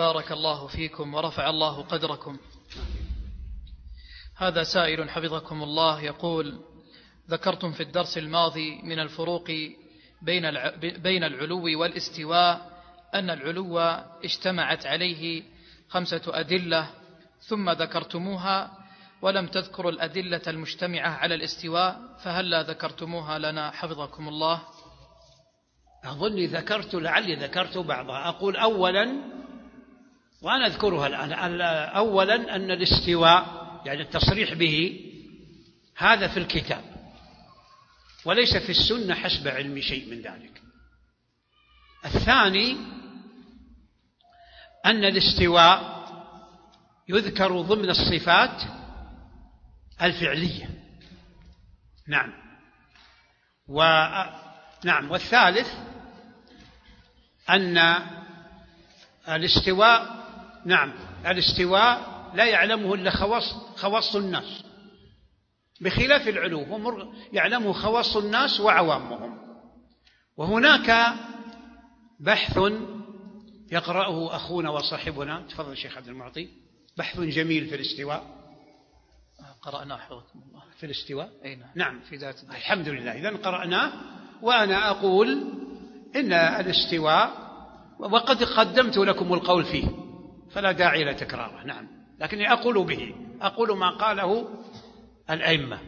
بارك الله فيكم ورفع الله قدركم. هذا سائل حفظكم الله يقول ذكرتم في الدرس الماضي من الفروق بين بين العلو والاستواء أن العلو اجتمعت عليه خمسة أدلة ثم ذكرتموها ولم تذكروا الأدلة المجتمعة على الاستواء فهل لا ذكرتموها لنا؟ حفظكم الله. أظني ذكرت لعلي ذكرت بعضها. أقول أولا وأنا أذكرها الآن. أولا أن الاستواء يعني التصريح به هذا في الكتاب. وليس في السنة حسب علم شيء من ذلك. الثاني أن الاستواء يذكر ضمن الصفات الفعلية. نعم. و نعم. والثالث أن الاستواء نعم الاستواء لا يعلمه إلا خواص خواص الناس. بخلاف العلو هم يعلمه خواص الناس وعوامهم. وهناك بحث يقرأه أخونا وصاحبنا تفضل الشيخ عبد المعطي بحث جميل في الاستواء. قرأناه حفظكم الله في الاستواء؟ أي نعم, نعم. في ذات الحمد لله. إذا قرأناه وأنا أقول إن الاستواء وقد قدمت لكم القول فيه. فلا داعي لتكراره نعم. لكني أقول به. أقول ما قاله الأئمة.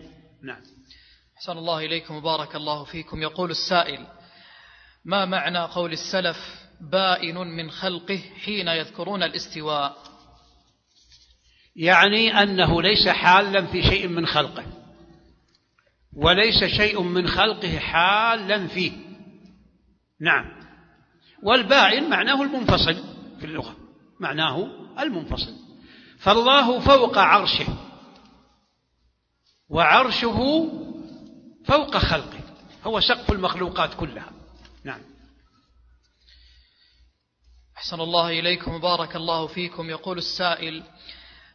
نعم. أحسن الله إليكم وبارك الله فيكم. يقول السائل ما معنى قول السلف بائن من خلقه حين يذكرون الاستواء؟ يعني أنه ليس حالا في شيء من خلقه وليس شيء من خلقه حالا فيه. نعم. والبائن معناه المنفصل في اللغة. معناه المنفصل. فالله فوق عرشه وعرشه فوق خلقه هو سقف المخلوقات كلها. نعم. أحسن الله إليكم وبارك الله فيكم. يقول السائل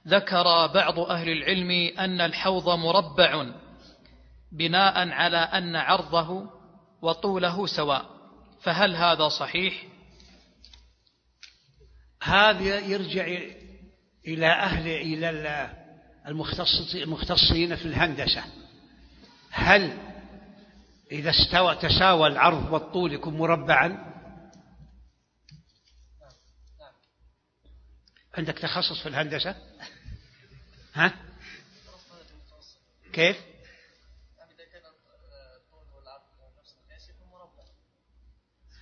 ذكر بعض أهل العلم أن الحوض مربع بناء على أن عرضه وطوله سواء فهل هذا صحيح؟ هذا يرجع إلى أهل إلى المختصين في الهندسة. هل إذا استوى تساوى العرض والطول يكون مربعا؟ عندك تخصص في الهندسة؟ ها؟ كيف؟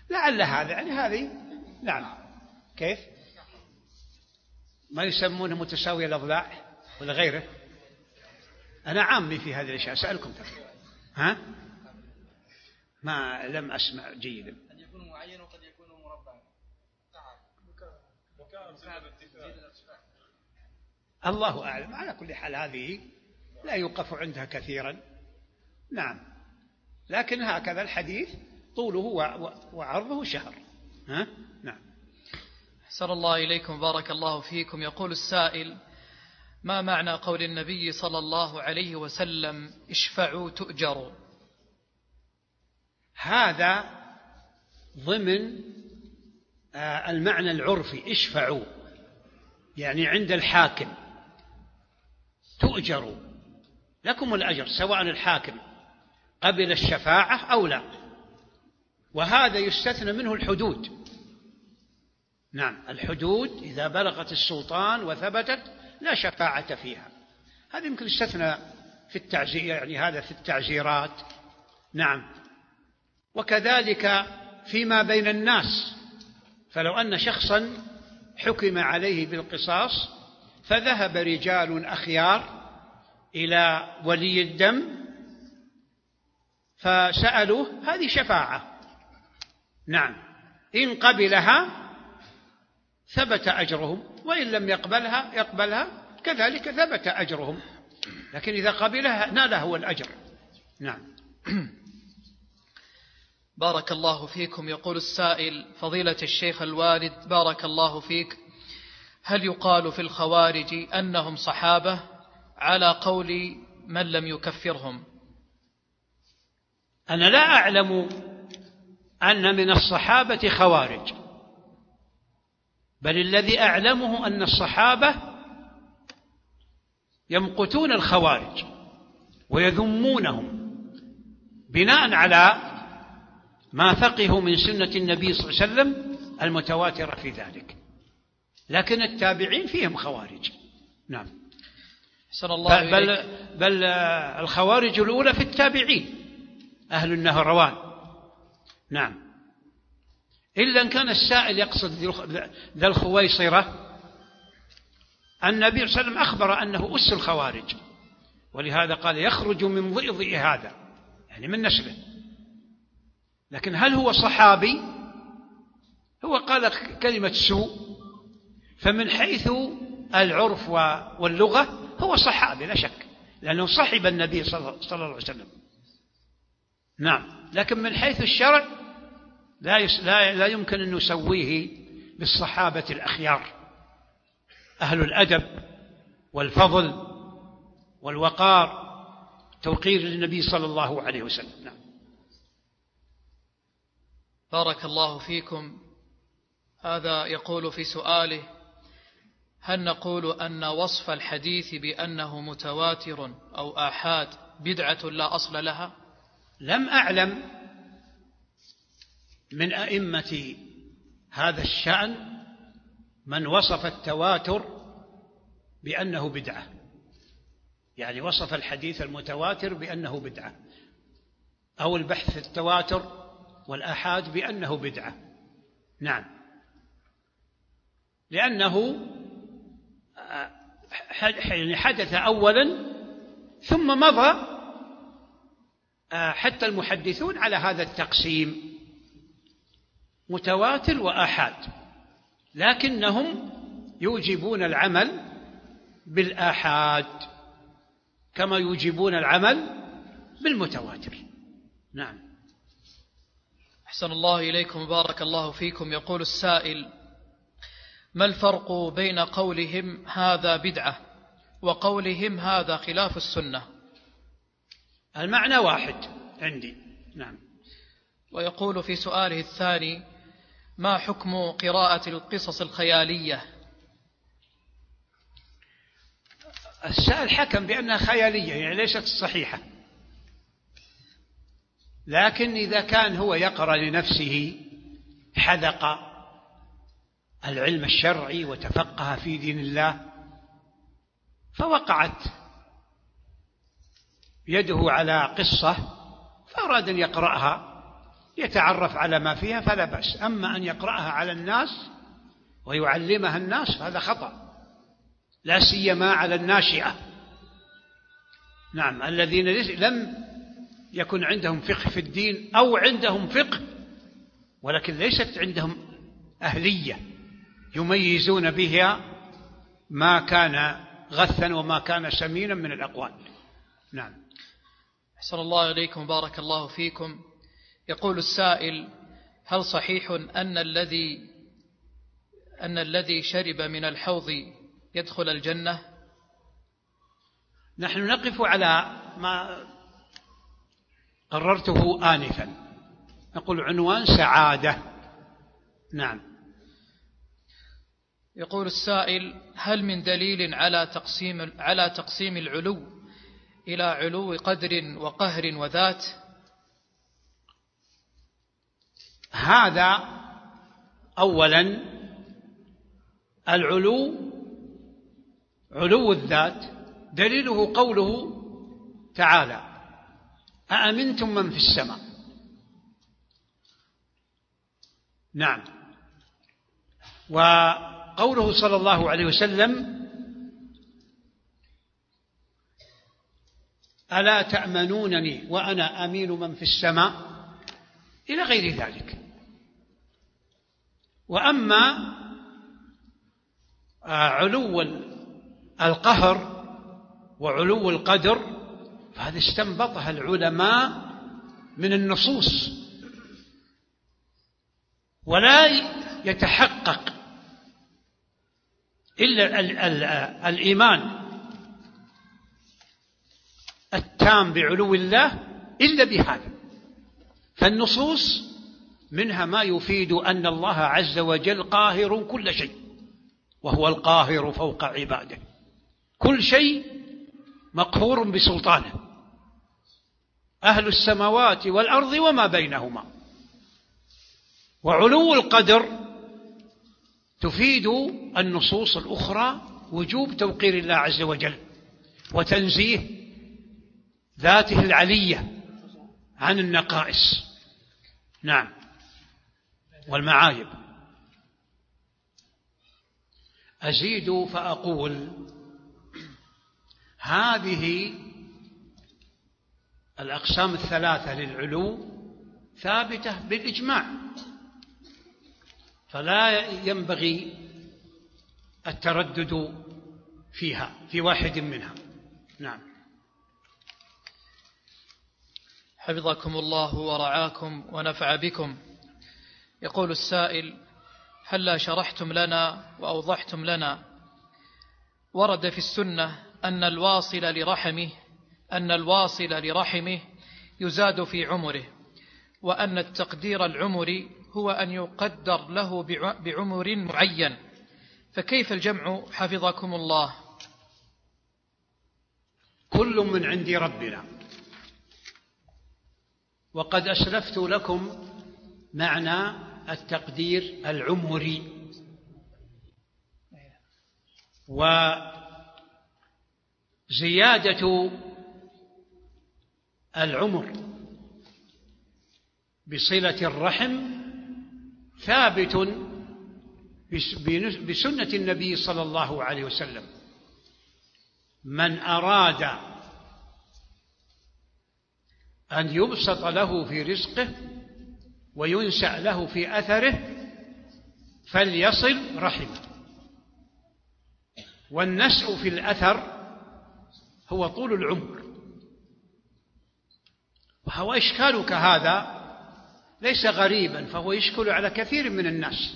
لعل هذا. يعني هذه نعم. كيف؟ ما يسمونه متساوي الأضلاع ولا غيره. أنا عامي في هذه الأشياء أسألكم ترى. ها؟ ما لم أسمع جيدا. قد يكون معين وقد يكون مربعا. الله أعلم. على كل حال هذه لا يوقف عندها كثيرا. نعم. لكن هكذا الحديث طوله وعرضه شهر. ها؟ نعم. أحسن الله إليكم بارك الله فيكم. يقول السائل ما معنى قول النبي صلى الله عليه وسلم اشفعوا تؤجروا هذا ضمن آه، المعنى العرفي اشفعوا يعني عند الحاكم تؤجروا لكم الأجر سواء الحاكم قبل الشفاعة أو لا. وهذا يستثنى منه الحدود. نعم. الحدود إذا بلغت السلطان وثبتت لا شفاعة فيها. هذا يمكن يستثنى في التعزير يعني هذا في التعزيرات. نعم. وكذلك فيما بين الناس. فلو أن شخصا حكم عليه بالقصاص فذهب رجال أخيار إلى ولي الدم فسألوه هذه شفاعة. نعم. إن قبلها ثبت أجرهم وإن لم يقبلها يقبلها كذلك ثبت أجرهم. لكن إذا قبلها نال هو الأجر. نعم. بارك الله فيكم. يقول السائل فضيلة الشيخ الوالد بارك الله فيك. هل يقال في الخوارج أنهم صحابة على قول من لم يكفرهم؟ أنا لا أعلم أن من الصحابة خوارج. بل الذي أعلمه أن الصحابة يمقتون الخوارج ويذمونهم بناء على ما فقهوا من سنة النبي صلى الله عليه وسلم المتواترة في ذلك. لكن التابعين فيهم خوارج. نعم. الله بل, بل, بل الخوارج الأولى في التابعين. أهل النهروان نعم. إلا أن كان السائل يقصد ذا الخويصرة النبي صلى الله عليه وسلم أخبر أنه أس الخوارج. ولهذا قال يخرج من ضئضئ هذا يعني من نسله لكن هل هو صحابي؟ هو قال كلمة سوء. فمن حيث العرف واللغة هو صحابي لا شك. لأنه صحب النبي صلى الله عليه وسلم. نعم. لكن من حيث الشرع لا, لا, لا يمكن أن نسويه بالصحابة الأخيار. أهل الأدب والفضل والوقار توقير للنبي صلى الله عليه وسلم. نعم. بارك الله فيكم. هذا يقول في سؤاله هل نقول أن وصف الحديث بأنه متواتر أو آحاد بدعة لا أصل لها؟ لم أعلم. من أئمة هذا الشأن من وصف التواتر بأنه بدعة. يعني وصف الحديث المتواتر بأنه بدعة. أو البحث في التواتر والآحاد بأنه بدعة. نعم. لأنه يعني حدث أولا ثم مضى حتى المحدثون على هذا التقسيم. متواتر وآحاد لكنهم يوجبون العمل بالآحاد كما يوجبون العمل بالمتواتر. نعم. أحسن الله إليكم بارك الله فيكم. يقول السائل ما الفرق بين قولهم هذا بدعة وقولهم هذا خلاف السنة؟ المعنى واحد عندي. نعم. ويقول في سؤاله الثاني ما حكم قراءة القصص الخيالية؟ السائل حكم بأنها خيالية يعني ليست صحيحة. لكن إذا كان هو يقرأ لنفسه حذق العلم الشرعي وتفقه في دين الله فوقعت يده على قصة فأراد أن يقرأها. يتعرف على ما فيها فلا بأس. أما أن يقرأها على الناس ويعلمها الناس فهذا خطأ. لا سيما على الناشئة. نعم الذين لم يكن عندهم فقه في الدين أو عندهم فقه ولكن ليست عندهم أهلية يميزون بها ما كان غثا وما كان سمينا من الأقوال. نعم. أحسن الله إليكم بارك الله فيكم. يقول السائل هل صحيح أن الذي أن الذي شرب من الحوض يدخل الجنة؟ نحن نقف على ما قررته آنفا. نقول عنوان سعادة. نعم. يقول السائل هل من دليل على تقسيم على تقسيم العلو إلى علو قدر وقهر وذات؟ هذا أولا العلو علو الذات دليله قوله تعالى أأمنتم من في السماء؟ نعم. وقوله صلى الله عليه وسلم ألا تأمنونني وأنا أمين من في السماء؟ إلى غير ذلك. وأما علو القهر وعلو القدر فهذا استنبطها العلماء من النصوص. ولا يتحقق إلا الإيمان التام بعلو الله إلا بهذا. فالنصوص منها ما يفيد أن الله عز وجل قاهر كل شيء وهو القاهر فوق عباده. كل شيء مقهور بسلطانه. أهل السماوات والأرض وما بينهما. وعلو القدر تفيد النصوص الأخرى وجوب توقير الله عز وجل وتنزيه ذاته العلية عن النقائص. نعم. والمعايب. أزيد فأقول هذه الأقسام الثلاثة للعلو ثابتة بالإجماع فلا ينبغي التردد فيها في واحد منها. نعم. حفظكم الله ورعاكم ونفع بكم. يقول السائل هلا شرحتم لنا وأوضحتم لنا؟ ورد في السنة أن الواصل لرحمه أن الواصل لرحمه يزاد في عمره وأن التقدير العمري هو أن يقدر له بعمر معين. فكيف الجمع؟ حفظكم الله. كل من عند ربنا. وقد اسلفت لكم معنى التقدير العمري. وزياده العمر بصلة الرحم ثابت بسنة النبي صلى الله عليه وسلم. من أراد أن يبسط له في رزقه وينسأ له في أثره فليصل رحمه والنسء في الأثر هو طول العمر. وهو إشكالك هذا ليس غريبا فهو يشكل على كثير من الناس.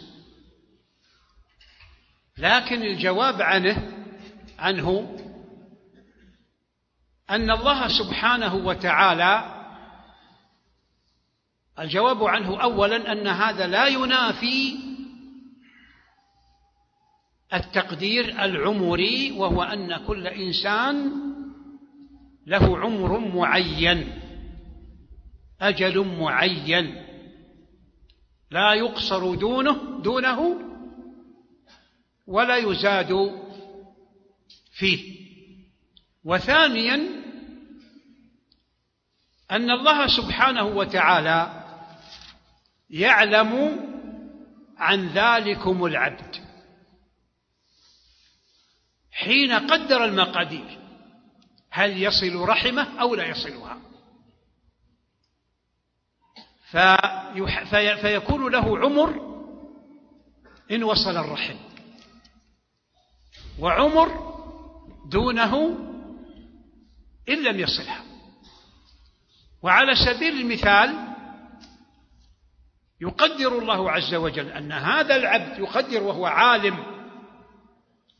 لكن الجواب عنه عنه أن الله سبحانه وتعالى الجواب عنه اولا أن هذا لا ينافي التقدير العمري وهو أن كل إنسان له عمر معين أجل معين لا يقصر دونه دونه ولا يزاد فيه. وثانيا أن الله سبحانه وتعالى يعلم عن ذلكم العبد. حين قدر المقادير هل يصل رحمة أو لا يصلها؟ فيكون له عمر إن وصل الرحم وعمر دونه إن لم يصلها. وعلى سبيل المثال يقدر الله عز وجل أن هذا العبد يقدر وهو عالم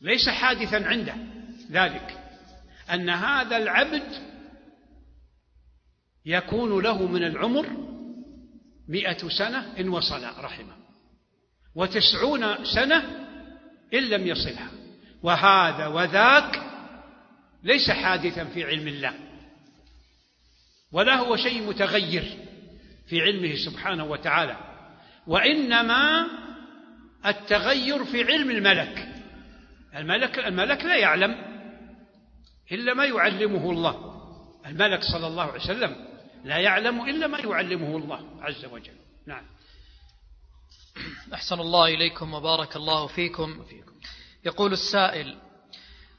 ليس حادثا عنده. ذلك أن هذا العبد يكون له من العمر مئة سنة إن وصل رحمه وتسعون سنة إن لم يصلها. وهذا وذاك ليس حادثا في علم الله ولا هو شيء متغير في علمه سبحانه وتعالى. وإنما التغير في علم الملك. الملك الملك لا يعلم إلا ما يعلمه الله. الملك صلى الله عليه وسلم لا يعلم إلا ما يعلمه الله عز وجل. نعم. أحسن الله إليكم وبارك الله فيكم. يقول السائل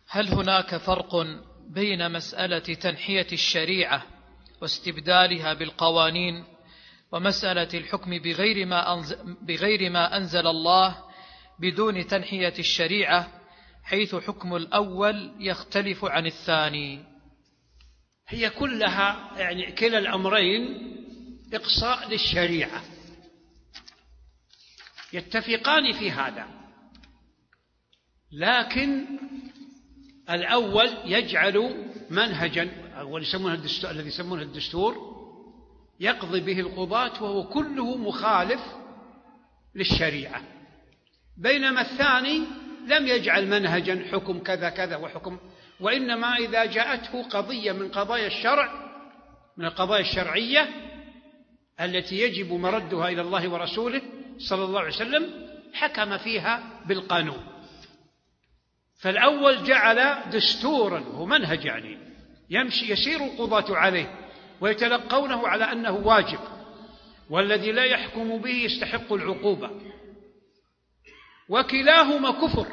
هل هناك فرق بين مسألة تنحية الشريعة واستبدالها بالقوانين ومسألة الحكم بغير ما, أنزل بغير ما أنزل الله بدون تنحية الشريعة حيث حكم الأول يختلف عن الثاني. هي كلها يعني كلا الأمرين إقصاء للشريعة. يتفقان في هذا. لكن الأول يجعل منهجا الذي يسمونه الدستور يقضي به القضاة وهو كله مخالف للشريعة. بينما الثاني لم يجعل منهجا حكم كذا كذا وحكم وإنما إذا جاءته قضية من قضايا الشرع من القضايا الشرعية التي يجب مردها إلى الله ورسوله صلى الله عليه وسلم حكم فيها بالقانون. فالأول جعل دستورا وهو منهج يعني يمشي يسير القضاة عليه. ويتلقونه على أنه واجب والذي لا يحكم به يستحق العقوبة. وكلاهما كفر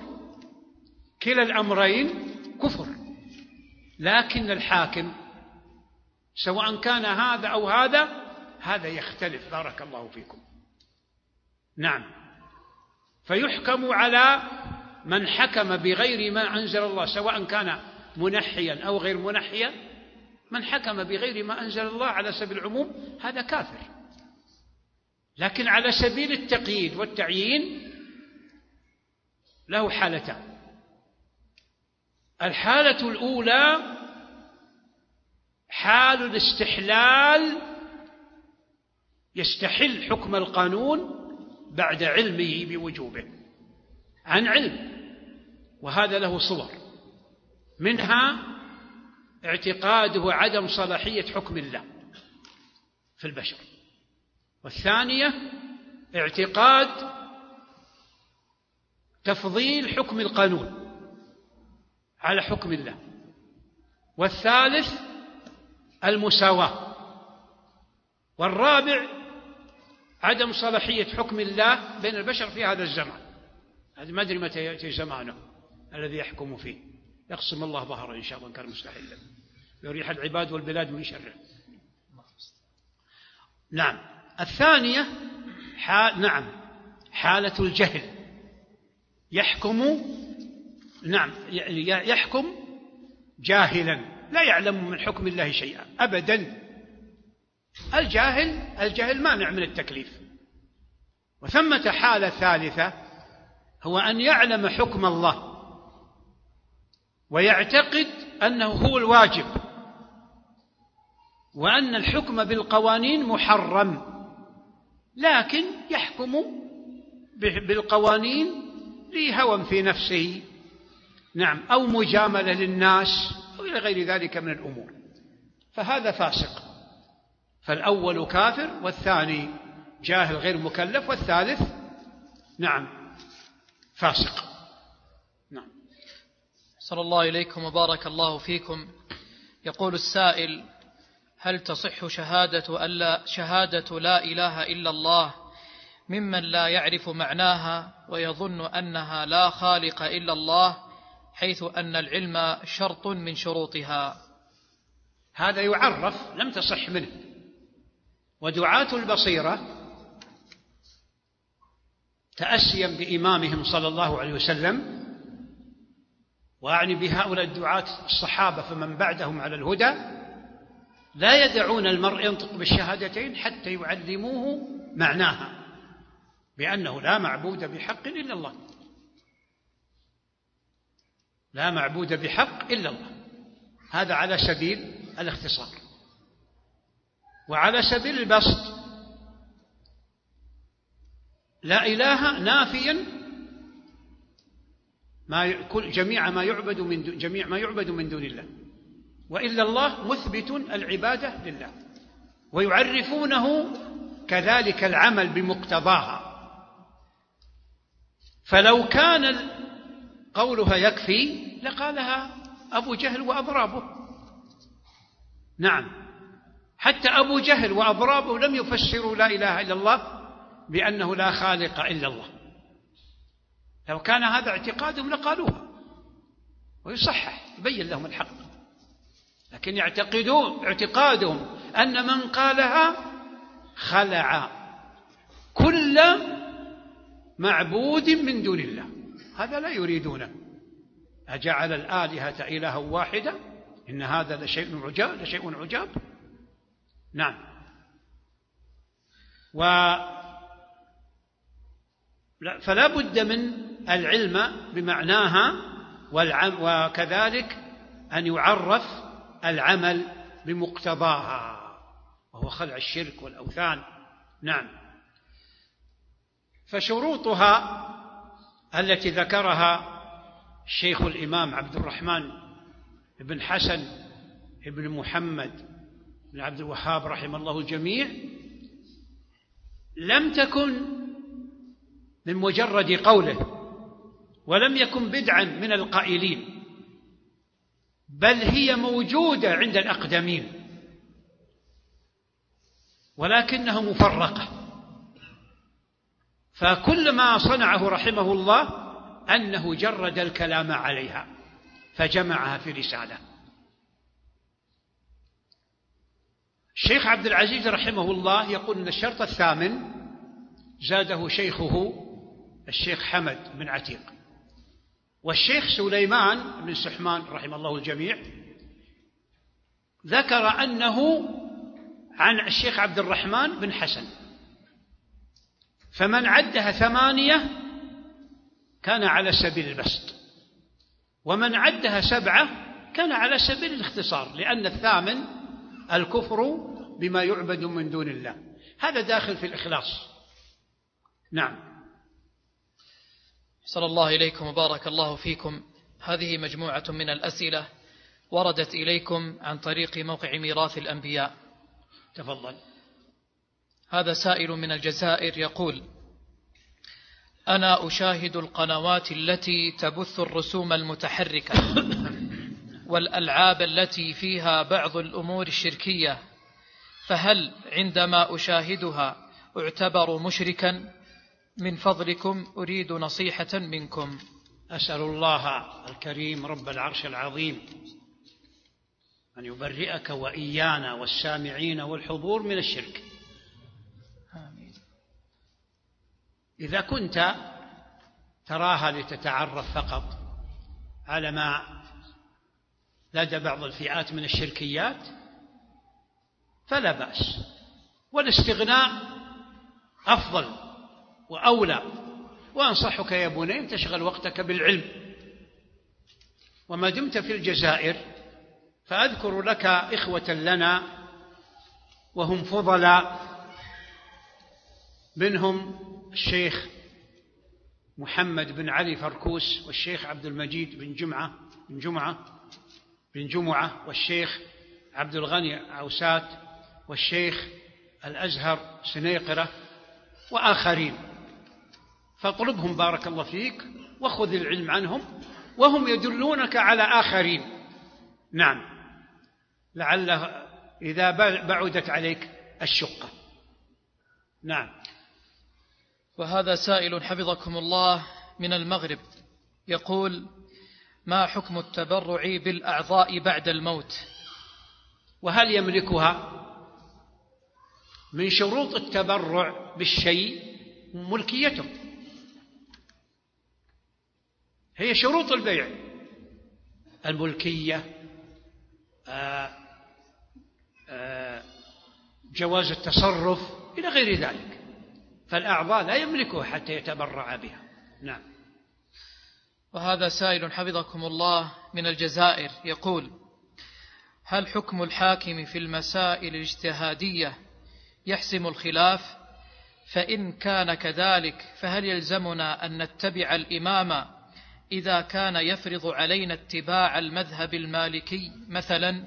كلا الأمرين كفر لكن الحاكم سواء كان هذا أو هذا هذا يختلف. بارك الله فيكم. نعم. فيحكم على من حكم بغير ما أنزل الله سواء كان منحيا أو غير منحيا من حكم بغير ما أنزل الله على سبيل العموم هذا كافر. لكن على سبيل التقييد والتعيين له حالتان. الحالة الأولى حال الاستحلال يستحل حكم القانون بعد علمه بوجوبه عن علم وهذا له صور. منها اعتقاده عدم صلاحية حكم الله في البشر. والثانية اعتقاد تفضيل حكم القانون على حكم الله. والثالث المساواة. والرابع عدم صلاحية حكم الله بين البشر في هذا الزمان. هذا ما أدري متى يأتي زمانه الذي يحكم فيه. يقسم الله ظهره إن شاء الله إن كان مستحيلا. يريح العباد والبلاد من شره. نعم. الثانية حال نعم. حالة الجهل. يحكم نعم يحكم جاهلا. لا يعلم من حكم الله شيئا. أبدا. الجاهل الجهل مانع من التكليف. وثمة حالة ثالثة هو أن يعلم حكم الله. ويعتقد أنه هو الواجب وأن الحكم بالقوانين محرم لكن يحكم بالقوانين لهوى في نفسه نعم أو مجاملة للناس أو إلى غير ذلك من الأمور. فهذا فاسق. فالأول كافر والثاني جاهل غير مكلف والثالث نعم فاسق. صلى الله إليكم وبارك الله فيكم. يقول السائل هل تصح شهادة ألا شهادة لا إله إلا الله ممن لا يعرف معناها ويظن أنها لا خالق إلا الله حيث أن العلم شرط من شروطها؟ هذا يعرف لم تصح منه. ودعاة البصيرة تأسيا بإمامهم صلى الله عليه وسلم وأعني بهؤلاء الدعاة الصحابة فمن بعدهم على الهدى لا يدعون المرء ينطق بالشهادتين حتى يعلموه معناها بأنه لا معبود بحق إلا الله. لا معبود بحق إلا الله. هذا على سبيل الاختصار. وعلى سبيل البسط لا إله نافيا ما كل جميع ما يعبد من جميع ما يعبد من دون الله. وإلا الله مثبت العبادة لله. ويعرفونه كذلك العمل بمقتضاها. فلو كان قولها يكفي لقالها أبو جهل وأضرابه نعم. حتى أبو جهل وأضرابه لم يفسروا لا إله إلا الله بأنه لا خالق إلا الله. لو كان هذا اعتقادهم لقالوها. ويصحح يبين لهم الحق. لكن يعتقدون اعتقادهم أن من قالها خلع كل معبود من دون الله. هذا لا يريدونه. أجعل الآلهة إلها واحدة؟ إن هذا لشيء عجاب لشيء عجاب. نعم. و فلا بد من العلم بمعناها وكذلك أن يعرف العمل بمقتضاها وهو خلع الشرك والأوثان. نعم. فشروطها التي ذكرها الشيخ الإمام عبد الرحمن بن حسن بن محمد بن عبد الوهاب رحمه الله الجميع لم تكن من مجرد قوله. ولم يكن بدعا من القائلين بل هي موجودة عند الأقدمين ولكنها مفرقة. فكل ما صنعه رحمه الله أنه جرد الكلام عليها فجمعها في رسالة. الشيخ عبد العزيز رحمه الله يقول إن الشرط الثامن زاده شيخه الشيخ حمد بن عتيق. والشيخ سليمان بن سحمان رحمه الله الجميع ذكر أنه عن الشيخ عبد الرحمن بن حسن. فمن عدها ثمانية كان على سبيل البسط ومن عدها سبعة كان على سبيل الاختصار لأن الثامن الكفر بما يعبد من دون الله. هذا داخل في الإخلاص. نعم. صلى الله إليكم وبارك الله فيكم. هذه مجموعة من الأسئلة وردت إليكم عن طريق موقع ميراث الأنبياء. تفضل. هذا سائل من الجزائر يقول أنا أشاهد القنوات التي تبث الرسوم المتحركة والألعاب التي فيها بعض الأمور الشركية فهل عندما أشاهدها أعتبر مشركا؟ من فضلكم أريد نصيحة منكم. أسأل الله الكريم رب العرش العظيم أن يبرئك وإيانا والسامعين والحضور من الشرك. آمين. إذا كنت تراها لتتعرف فقط على ما لدى بعض الفئات من الشركيات فلا بأس. والاستغناء أفضل. وأولى. وأنصحك يا بني تشغل وقتك بالعلم. وما دمت في الجزائر فأذكر لك إخوة لنا وهم فضلاء منهم الشيخ محمد بن علي فركوس والشيخ عبد المجيد بن جمعة بن جمعة بن جمعة والشيخ عبد الغني عوسات والشيخ الأزهر سنيقرة وآخرين. فاطلبهم بارك الله فيك وخذ العلم عنهم وهم يدلونك على آخرين. نعم. لعله إذا بعدت عليك الشقة. نعم. وهذا سائل حفظكم الله من المغرب يقول ما حكم التبرع بالأعضاء بعد الموت؟ وهل يملكها؟ من شروط التبرع بالشيء ملكيته. هي شروط البيع. الملكية آه، آه، جواز التصرف إلى غير ذلك. فالأعضاء لا يملكها حتى يتبرع بها. نعم. وهذا سائل حفظكم الله من الجزائر يقول هل حكم الحاكم في المسائل الاجتهادية يحسم الخلاف؟ فإن كان كذلك فهل يلزمنا أن نتبع الإمام إذا كان يفرض علينا اتباع المذهب المالكي مثلا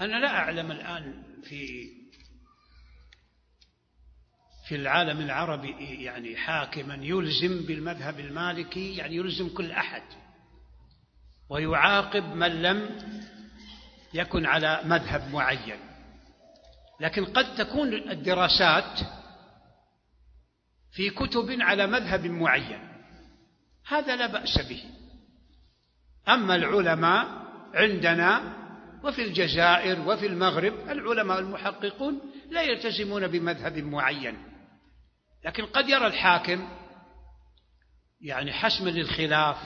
أنا لا أعلم الآن في في العالم العربي يعني حاكما يلزم بالمذهب المالكي يعني يلزم كل أحد ويعاقب من لم يكن على مذهب معين. لكن قد تكون الدراسات في كتب على مذهب معين. هذا لا بأس به. أما العلماء عندنا وفي الجزائر وفي المغرب العلماء المحققون لا يلتزمون بمذهب معين. لكن قد يرى الحاكم يعني حسما للخلاف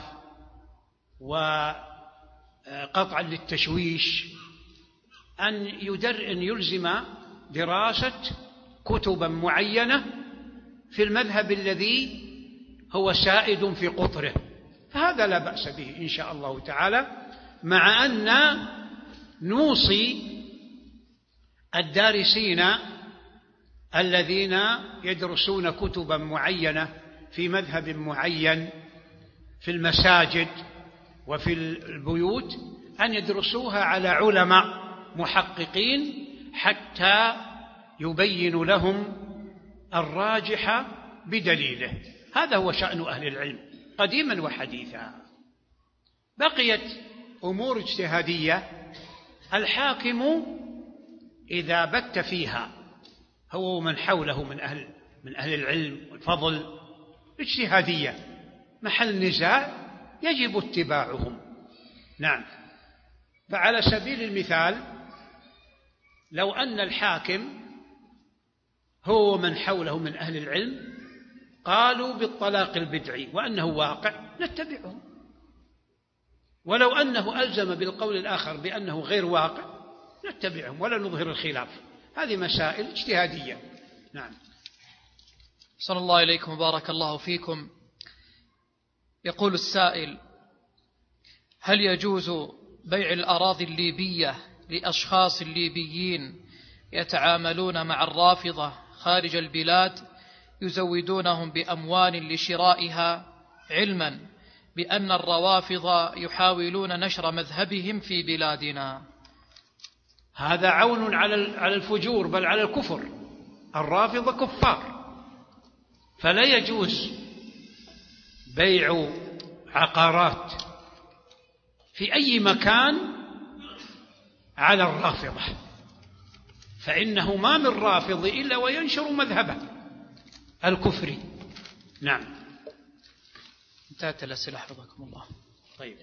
وقطعا للتشويش أن يدر أن يلزم دراسة كتبا معينة في المذهب الذي هو سائد في قطره. فهذا لا بأس به إن شاء الله تعالى مع أن نوصي الدارسين الذين يدرسون كتبا معينة في مذهب معين في المساجد وفي البيوت أن يدرسوها على علماء محققين حتى يبين لهم الراجح بدليله. هذا هو شأن أهل العلم قديما وحديثا. بقيت أمور اجتهادية الحاكم إذا بت فيها هو ومن حوله من أهل من أهل العلم والفضل اجتهادية. محل نزاع يجب اتباعهم. نعم. فعلى سبيل المثال لو أن الحاكم هو ومن حوله من أهل العلم قالوا بالطلاق البدعي وأنه واقع نتبعهم ولو أنه ألزم بالقول الآخر بأنه غير واقع نتبعهم ولا نظهر الخلاف. هذه مسائل اجتهادية. نعم. صلى الله إليكم وبارك الله فيكم. يقول السائل هل يجوز بيع الأراضي الليبية لأشخاص ليبيين يتعاملون مع الرافضة خارج البلاد يزودونهم بأموال لشرائها علما بأن الروافض يحاولون نشر مذهبهم في بلادنا. هذا عون على الفجور بل على الكفر. الرافضة كفار. فلا يجوز بيع عقارات في أي مكان على الرافضة. فإنه ما من رافض إلا وينشر مذهبه. الكفري. نعم. انتهت الأسئلة حفظكم الله. طيب.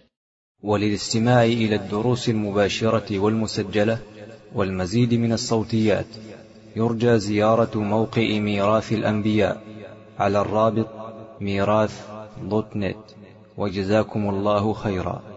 وللاستماع إلى الدروس المباشرة والمسجلة والمزيد من الصوتيات يرجى زيارة موقع ميراث الأنبياء على الرابط ميراث دوت نت. وجزاكم الله خيرا.